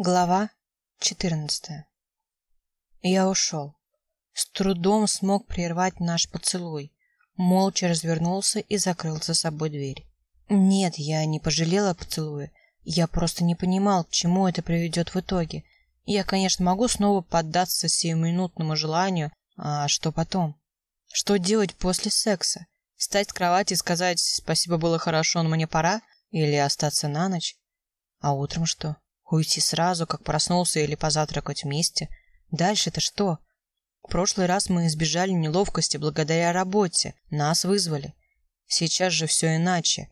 Глава 14. Я ушел. С трудом смог прервать наш поцелуй. Молча развернулся и закрыл за собой дверь. Нет, я не пожалела поцелуя. Я просто не понимал, к чему это приведет в итоге. Я, конечно, могу снова поддаться сиюминутному желанию, а что потом? Что делать после секса? Встать с кровати и сказать «спасибо, было хорошо, но мне пора» или остаться на ночь? А утром что? Уйти сразу, как проснулся, или позавтракать вместе. Дальше-то что? В прошлый раз мы избежали неловкости благодаря работе. Нас вызвали. Сейчас же все иначе.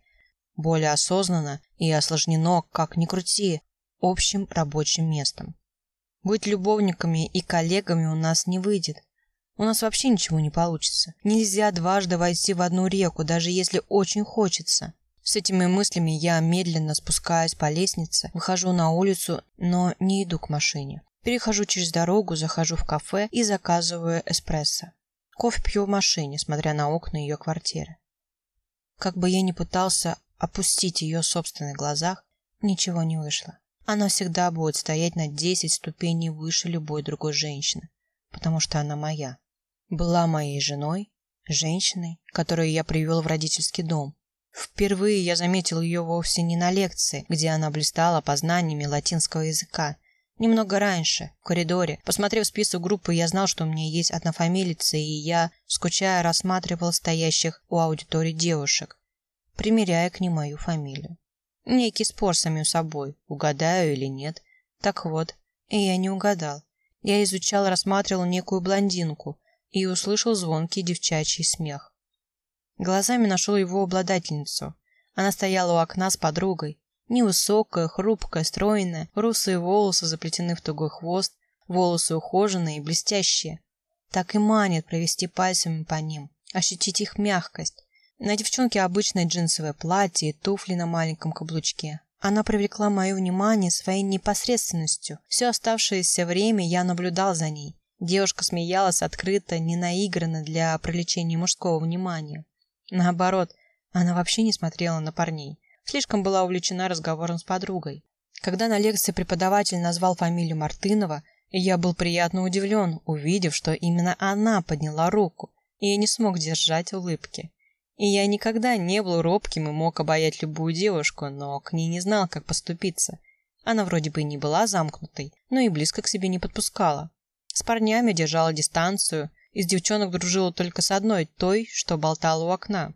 Более осознанно и осложнено, как ни крути, общим рабочим местом. Быть любовниками и коллегами у нас не выйдет. У нас вообще ничего не получится. Нельзя дважды войти в одну реку, даже если очень хочется. С этими мыслями я медленно спускаюсь по лестнице, выхожу на улицу, но не иду к машине. Перехожу через дорогу, захожу в кафе и заказываю эспрессо. Кофе пью в машине, смотря на окна ее квартиры. Как бы я ни пытался опустить ее в собственных глазах, ничего не вышло. Она всегда будет стоять на 10 ступеней выше любой другой женщины, потому что она моя. Была моей женой, женщиной, которую я привел в родительский дом, Впервые я заметил ее вовсе не на лекции, где она блистала познаниями латинского языка. Немного раньше, в коридоре, посмотрев список группы, я знал, что у меня есть однофамилицы, и я, скучая, рассматривал стоящих у аудитории девушек, примеряя к ним мою фамилию. Некий спор с самим собой, угадаю или нет. Так вот, и я не угадал. Я изучал, рассматривал некую блондинку и услышал звонкий девчачий смех. Глазами нашел его обладательницу. Она стояла у окна с подругой. Невысокая, хрупкая, стройная, русые волосы заплетены в тугой хвост, волосы ухоженные и блестящие. Так и манит провести пальцами по ним, ощутить их мягкость. На девчонке обычное джинсовое платье и туфли на маленьком каблучке. Она привлекла мое внимание своей непосредственностью. Все оставшееся время я наблюдал за ней. Девушка смеялась открыто, не наигранно для привлечения мужского внимания. Наоборот, она вообще не смотрела на парней. Слишком была увлечена разговором с подругой. Когда на лекции преподаватель назвал фамилию Мартынова, я был приятно удивлен, увидев, что именно она подняла руку, и я не смог держать улыбки. И я никогда не был робким и мог обаять любую девушку, но к ней не знал, как поступиться. Она вроде бы и не была замкнутой, но и близко к себе не подпускала. С парнями держала дистанцию, из девчонок дружила только с одной, той, что болтала у окна.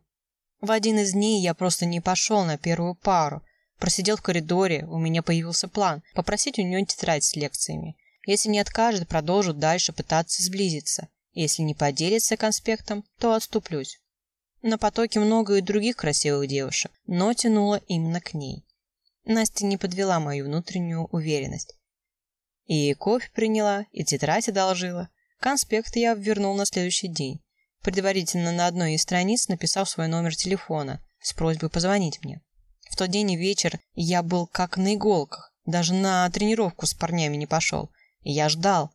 В один из дней я просто не пошел на первую пару. Просидел в коридоре, у меня появился план – попросить у нее тетрадь с лекциями. Если не откажет, продолжу дальше пытаться сблизиться. Если не поделится конспектом, то отступлюсь. На потоке много и других красивых девушек, но тянуло именно к ней. Настя не подвела мою внутреннюю уверенность. И кофе приняла, и тетрадь одолжила – Конспект я вернул на следующий день, предварительно на одной из страниц написав свой номер телефона с просьбой позвонить мне. В тот день и вечер я был как на иголках, даже на тренировку с парнями не пошел. Я ждал,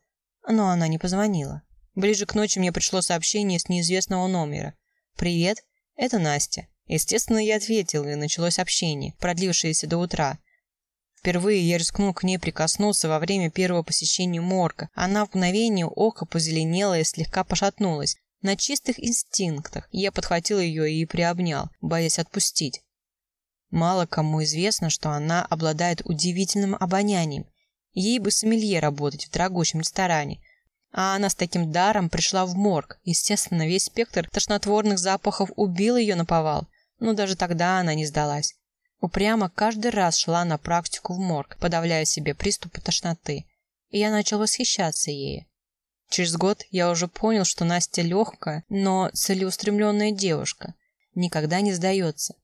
но она не позвонила. Ближе к ночи мне пришло сообщение с неизвестного номера. «Привет, это Настя». Естественно, я ответил, и началось общение, продлившееся до утра. Впервые я рискнул к ней прикоснуться во время первого посещения морга. Она в мгновение ока позеленела и слегка пошатнулась. На чистых инстинктах я подхватил ее и приобнял, боясь отпустить. Мало кому известно, что она обладает удивительным обонянием. Ей бы сомелье работать в дорогущем ресторане. А она с таким даром пришла в морг. Естественно, весь спектр тошнотворных запахов убил ее на повал. Но даже тогда она не сдалась. Упрямо каждый раз шла на практику в морг, подавляя себе приступы тошноты. И я начал восхищаться ею. Через год я уже понял, что Настя легкая, но целеустремленная девушка. Никогда не сдается.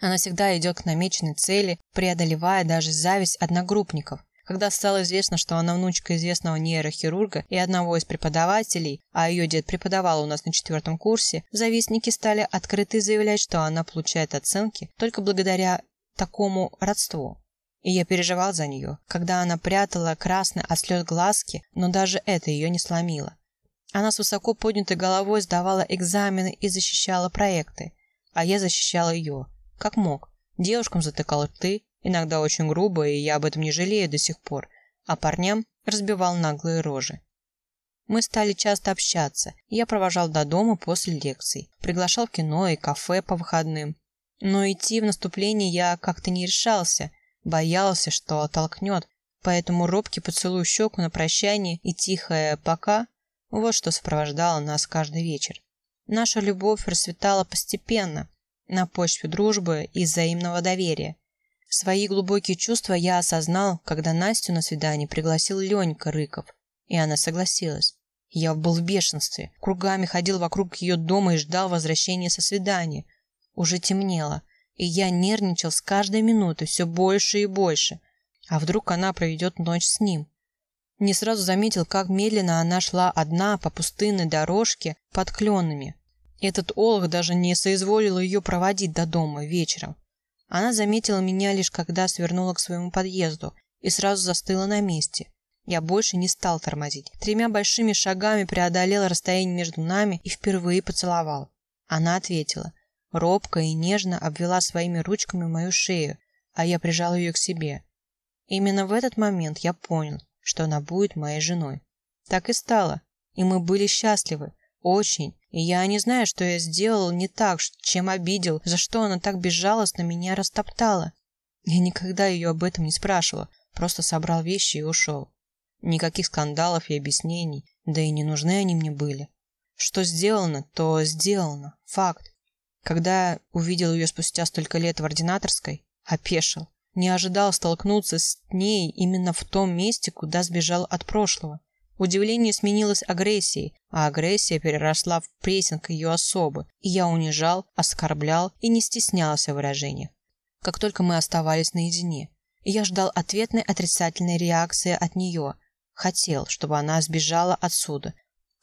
Она всегда идет к намеченной цели, преодолевая даже зависть одногруппников. Когда стало известно, что она внучка известного нейрохирурга и одного из преподавателей, а ее дед преподавал у нас на четвертом курсе, завистники стали открыто заявлять, что она получает оценки только благодаря такому родству. И я переживал за нее, когда она прятала красные от слез глазки, но даже это ее не сломило. Она с высоко поднятой головой сдавала экзамены и защищала проекты, а я защищал ее, как мог. Девушкам затыкал рты, иногда очень грубо, и я об этом не жалею до сих пор. а парням разбивал наглые рожи. Мы стали часто общаться, я провожал до дома после лекций, приглашал в кино и кафе по выходным. Но идти в наступление я как-то не решался, боялся, что оттолкнет, поэтому робкий поцелуй щеку на прощание и тихое «пока» – вот что сопровождало нас каждый вечер. Наша любовь расцветала постепенно, на почве дружбы и взаимного доверия. Свои глубокие чувства я осознал, когда Настю на свидание пригласил Ленька Рыков, и она согласилась. Я был в бешенстве, кругами ходил вокруг ее дома и ждал возвращения со свидания. Уже темнело, и я нервничал с каждой минутой все больше и больше. А вдруг она проведет ночь с ним? Не сразу заметил, как медленно она шла одна по пустынной дорожке под кленами. Этот олух даже не соизволил ее проводить до дома вечером. Она заметила меня лишь когда свернула к своему подъезду и сразу застыла на месте. Я больше не стал тормозить. Тремя большими шагами преодолел расстояние между нами и впервые поцеловал. Она ответила. Робко и нежно обвела своими ручками мою шею, а я прижал ее к себе. Именно в этот момент я понял, что она будет моей женой. Так и стало, и мы были счастливы, очень, и я не знаю, что я сделал не так, чем обидел, за что она так безжалостно меня растоптала. Я никогда ее об этом не спрашивала, просто собрал вещи и ушел. Никаких скандалов и объяснений, да и не нужны они мне были. Что сделано, то сделано. Факт. Когда увидел ее спустя столько лет в ординаторской, опешил. Не ожидал столкнуться с ней именно в том месте, куда сбежал от прошлого. Удивление сменилось агрессией, а агрессия переросла в прессинг ее особы, и я унижал, оскорблял и не стеснялся в выражениях. Как только мы оставались наедине, я ждал ответной отрицательной реакции от нее – Хотел, чтобы она сбежала отсюда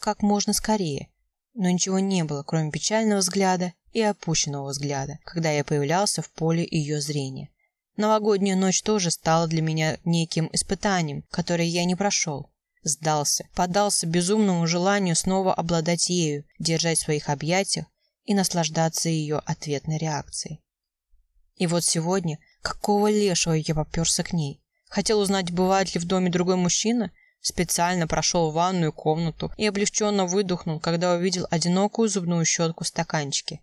как можно скорее, но ничего не было, кроме печального взгляда и опущенного взгляда, когда я появлялся в поле ее зрения. Новогодняя ночь тоже стала для меня неким испытанием, которое я не прошел. Сдался, поддался безумному желанию снова обладать ею, держать в своих объятиях и наслаждаться ее ответной реакцией. И вот сегодня, какого лешего я поперся к ней? Хотел узнать, бывает ли в доме другой мужчина, Специально прошел в ванную комнату и облегченно выдохнул, когда увидел одинокую зубную щетку в стаканчике.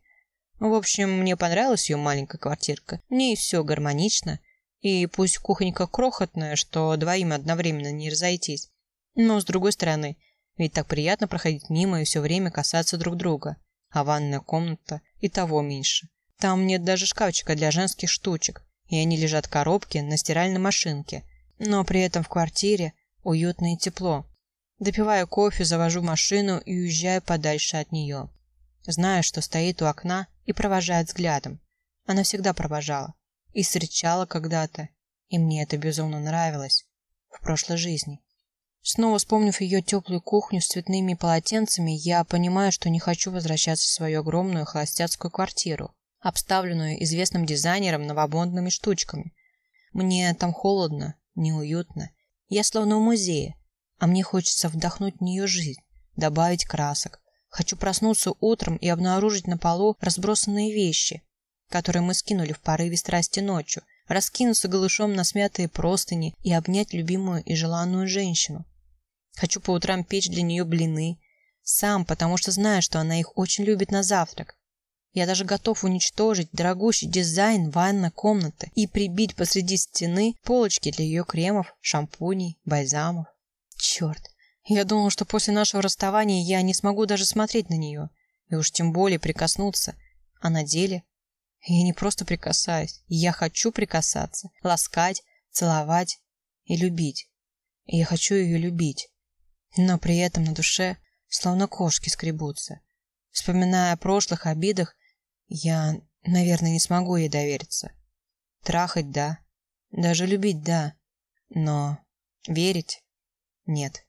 В общем, мне понравилась ее маленькая квартирка. Мне и все гармонично. И пусть кухонька крохотная, что двоим одновременно не разойтись. Но, с другой стороны, ведь так приятно проходить мимо и все время касаться друг друга. А ванная комната и того меньше. Там нет даже шкафчика для женских штучек, и они лежат в коробке на стиральной машинке. Но при этом в квартире Уютно и тепло. Допивая кофе, завожу машину и уезжаю подальше от нее. Знаю, что стоит у окна и провожает взглядом. Она всегда провожала. И встречала когда-то. И мне это безумно нравилось. В прошлой жизни. Снова вспомнив ее теплую кухню с цветными полотенцами, я понимаю, что не хочу возвращаться в свою огромную холостяцкую квартиру, обставленную известным дизайнером новобондными штучками. Мне там холодно, неуютно я словно в музее, а мне хочется вдохнуть в нее жизнь, добавить красок. Хочу проснуться утром и обнаружить на полу разбросанные вещи, которые мы скинули в порыве страсти ночью, раскинуться голышом на смятые простыни и обнять любимую и желанную женщину. Хочу по утрам печь для нее блины, сам, потому что знаю, что она их очень любит на завтрак. Я даже готов уничтожить дорогущий дизайн ванной комнаты и прибить посреди стены полочки для ее кремов, шампуней, бальзамов. Черт, я думал, что после нашего расставания я не смогу даже смотреть на нее, и уж тем более прикоснуться. А на деле я не просто прикасаюсь, я хочу прикасаться, ласкать, целовать и любить. И я хочу ее любить. Но при этом на душе словно кошки скребутся. Вспоминая о прошлых обидах, я, наверное, не смогу ей довериться. Трахать – да. Даже любить – да. Но верить – нет.